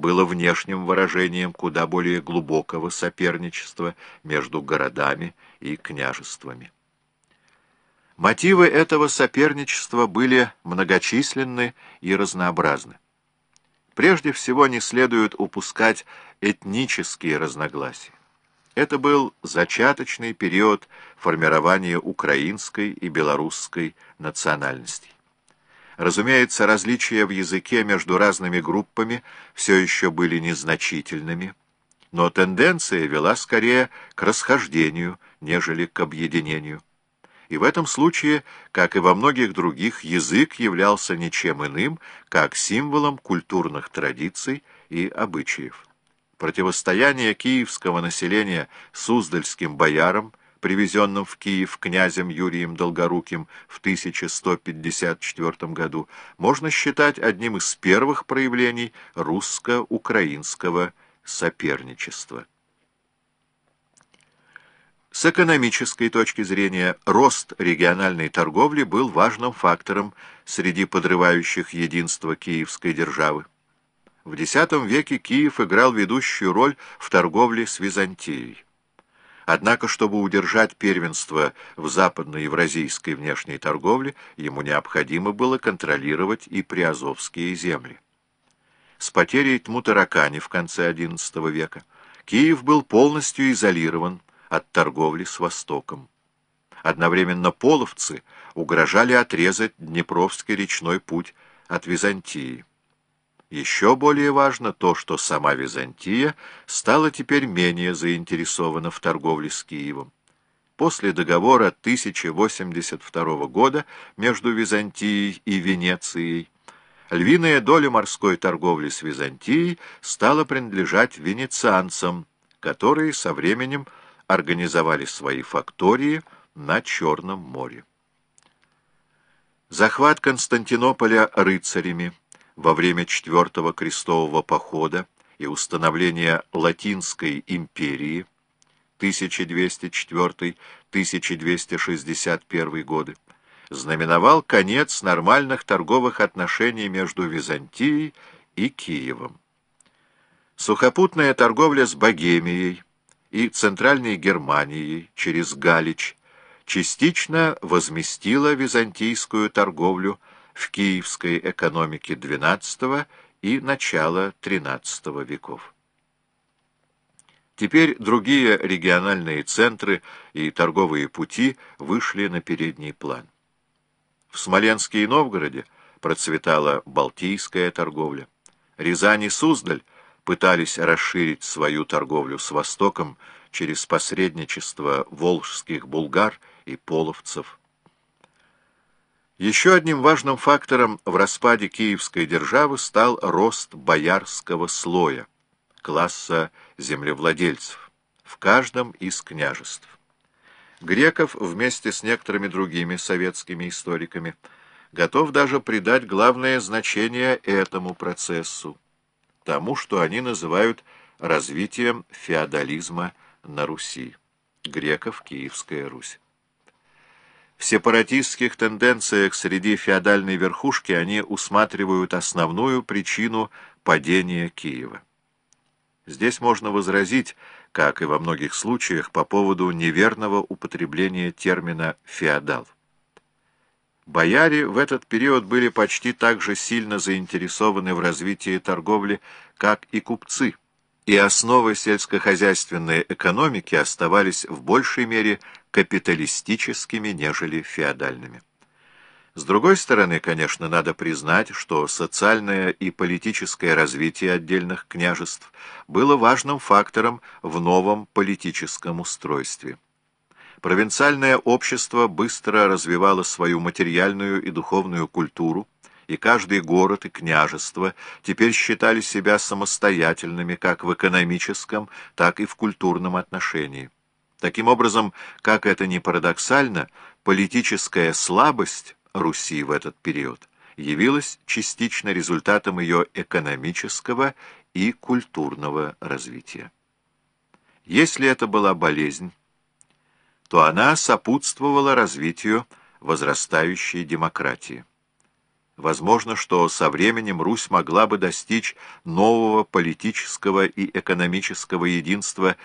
было внешним выражением куда более глубокого соперничества между городами и княжествами. Мотивы этого соперничества были многочисленны и разнообразны. Прежде всего не следует упускать этнические разногласия. Это был зачаточный период формирования украинской и белорусской национальностей. Разумеется, различия в языке между разными группами все еще были незначительными, но тенденция вела скорее к расхождению, нежели к объединению. И в этом случае, как и во многих других, язык являлся ничем иным, как символом культурных традиций и обычаев. Противостояние киевского населения суздальским боярам, привезенным в Киев князем Юрием Долгоруким в 1154 году, можно считать одним из первых проявлений русско-украинского соперничества. С экономической точки зрения, рост региональной торговли был важным фактором среди подрывающих единство киевской державы. В X веке Киев играл ведущую роль в торговле с Византией. Однако, чтобы удержать первенство в западноевразийской внешней торговле, ему необходимо было контролировать и приазовские земли. С потерей Тмутаракани в конце XI века Киев был полностью изолирован от торговли с Востоком. Одновременно половцы угрожали отрезать Днепровский речной путь от Византии. Еще более важно то, что сама Византия стала теперь менее заинтересована в торговле с Киевом. После договора 1082 года между Византией и Венецией львиная доля морской торговли с Византией стала принадлежать венецианцам, которые со временем организовали свои фактории на Черном море. Захват Константинополя рыцарями во время Четвертого крестового похода и установления Латинской империи 1204-1261 годы знаменовал конец нормальных торговых отношений между Византией и Киевом. Сухопутная торговля с Богемией и Центральной Германией через Галич частично возместила византийскую торговлю в киевской экономике XII и начала XIII веков. Теперь другие региональные центры и торговые пути вышли на передний план. В Смоленске и Новгороде процветала Балтийская торговля. Рязань и Суздаль пытались расширить свою торговлю с Востоком через посредничество волжских булгар и половцев. Еще одним важным фактором в распаде киевской державы стал рост боярского слоя, класса землевладельцев, в каждом из княжеств. Греков вместе с некоторыми другими советскими историками готов даже придать главное значение этому процессу тому, что они называют развитием феодализма на Руси. Греков, Киевская Русь. В сепаратистских тенденциях среди феодальной верхушки они усматривают основную причину падения Киева. Здесь можно возразить, как и во многих случаях, по поводу неверного употребления термина «феодал». Бояре в этот период были почти так же сильно заинтересованы в развитии торговли, как и купцы, и основы сельскохозяйственной экономики оставались в большей мере капиталистическими, нежели феодальными. С другой стороны, конечно, надо признать, что социальное и политическое развитие отдельных княжеств было важным фактором в новом политическом устройстве. Провинциальное общество быстро развивало свою материальную и духовную культуру, и каждый город и княжество теперь считали себя самостоятельными как в экономическом, так и в культурном отношении. Таким образом, как это ни парадоксально, политическая слабость Руси в этот период явилась частично результатом ее экономического и культурного развития. Если это была болезнь, то она сопутствовала развитию возрастающей демократии. Возможно, что со временем Русь могла бы достичь нового политического и экономического единства